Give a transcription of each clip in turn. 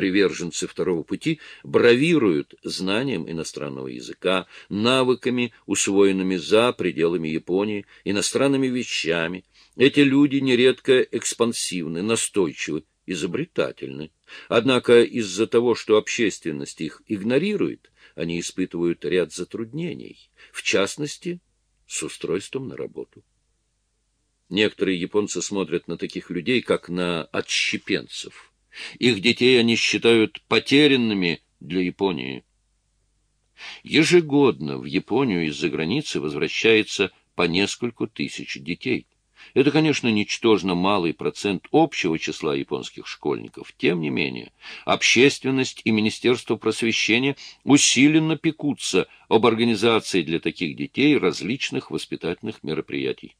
приверженцы второго пути бравируют знанием иностранного языка, навыками, усвоенными за пределами Японии, иностранными вещами. Эти люди нередко экспансивны, настойчивы, изобретательны. Однако из-за того, что общественность их игнорирует, они испытывают ряд затруднений, в частности, с устройством на работу. Некоторые японцы смотрят на таких людей, как на отщепенцев. Их детей они считают потерянными для Японии. Ежегодно в Японию из-за границы возвращается по нескольку тысяч детей. Это, конечно, ничтожно малый процент общего числа японских школьников. Тем не менее, общественность и Министерство просвещения усиленно пекутся об организации для таких детей различных воспитательных мероприятий.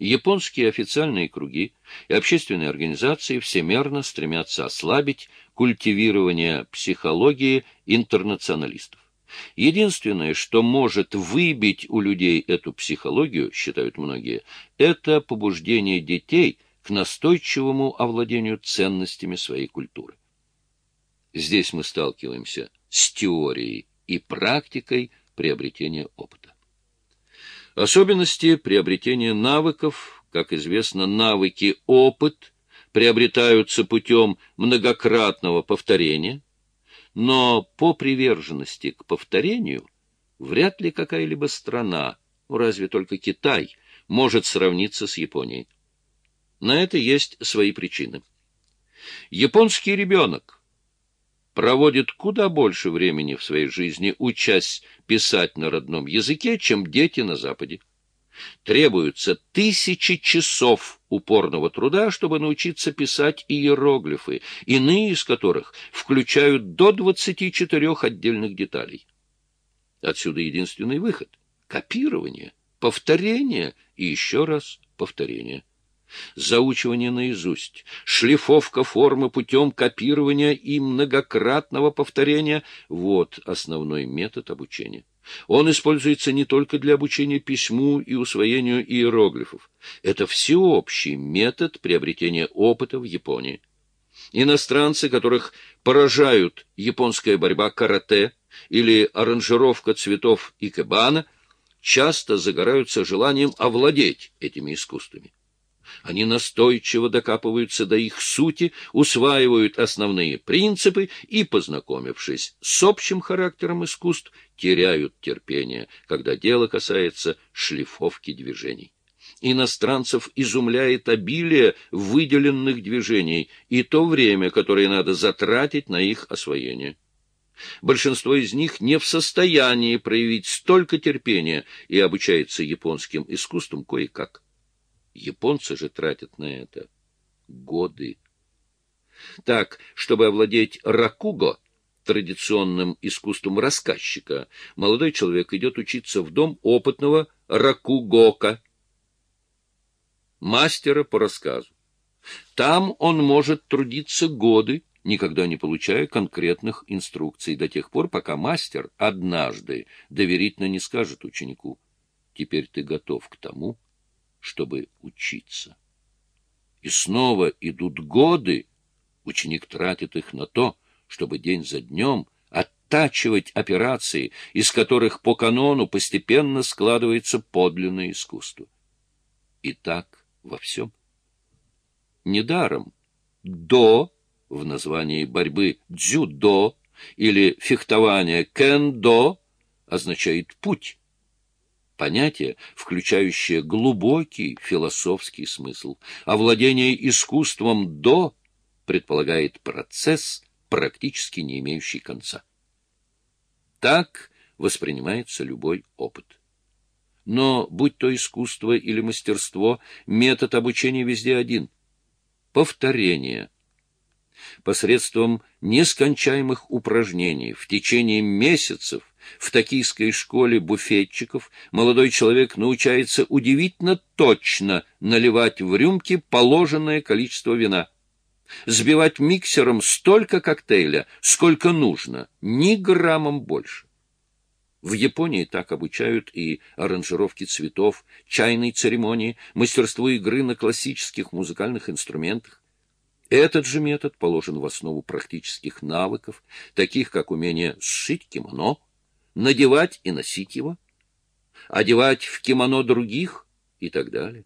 Японские официальные круги и общественные организации всемерно стремятся ослабить культивирование психологии интернационалистов. Единственное, что может выбить у людей эту психологию, считают многие, это побуждение детей к настойчивому овладению ценностями своей культуры. Здесь мы сталкиваемся с теорией и практикой приобретения опыта. Особенности приобретения навыков, как известно, навыки опыт приобретаются путем многократного повторения, но по приверженности к повторению вряд ли какая-либо страна, ну, разве только Китай, может сравниться с Японией. На это есть свои причины. Японский ребенок проводит куда больше времени в своей жизни, учась писать на родном языке, чем дети на Западе. Требуются тысячи часов упорного труда, чтобы научиться писать иероглифы, иные из которых включают до 24 отдельных деталей. Отсюда единственный выход — копирование, повторение и еще раз повторение заучивание наизусть, шлифовка формы путем копирования и многократного повторения — вот основной метод обучения. Он используется не только для обучения письму и усвоению иероглифов. Это всеобщий метод приобретения опыта в Японии. Иностранцы, которых поражают японская борьба карате или аранжировка цветов икебана, часто загораются желанием овладеть этими искусствами. Они настойчиво докапываются до их сути, усваивают основные принципы и, познакомившись с общим характером искусств, теряют терпение, когда дело касается шлифовки движений. Иностранцев изумляет обилие выделенных движений и то время, которое надо затратить на их освоение. Большинство из них не в состоянии проявить столько терпения и обучается японским искусствам кое-как. Японцы же тратят на это годы. Так, чтобы овладеть ракуго, традиционным искусством рассказчика, молодой человек идет учиться в дом опытного ракугока, мастера по рассказу. Там он может трудиться годы, никогда не получая конкретных инструкций до тех пор, пока мастер однажды доверительно не скажет ученику «Теперь ты готов к тому, чтобы учиться. И снова идут годы, ученик тратит их на то, чтобы день за днем оттачивать операции, из которых по канону постепенно складывается подлинное искусство. И так во всем. Недаром «до» в названии борьбы «дзюдо» или фехтования «кендо» означает «путь», понятие, включающее глубокий философский смысл. Овладение искусством «до» предполагает процесс, практически не имеющий конца. Так воспринимается любой опыт. Но, будь то искусство или мастерство, метод обучения везде один — повторение. Посредством нескончаемых упражнений в течение месяцев в токийской школе буфетчиков молодой человек научается удивительно точно наливать в рюмки положенное количество вина. Сбивать миксером столько коктейля, сколько нужно, ни граммом больше. В Японии так обучают и аранжировки цветов, чайной церемонии, мастерству игры на классических музыкальных инструментах. Этот же метод положен в основу практических навыков, таких как умение сшить кимоно, надевать и носить его, одевать в кимоно других и так далее.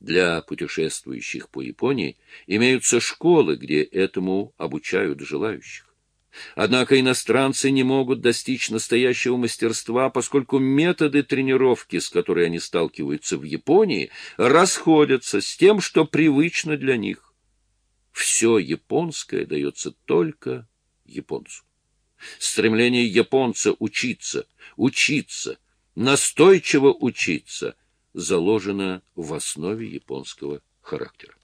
Для путешествующих по Японии имеются школы, где этому обучают желающих. Однако иностранцы не могут достичь настоящего мастерства, поскольку методы тренировки, с которой они сталкиваются в Японии, расходятся с тем, что привычно для них. Все японское дается только японцу. Стремление японца учиться, учиться, настойчиво учиться заложено в основе японского характера.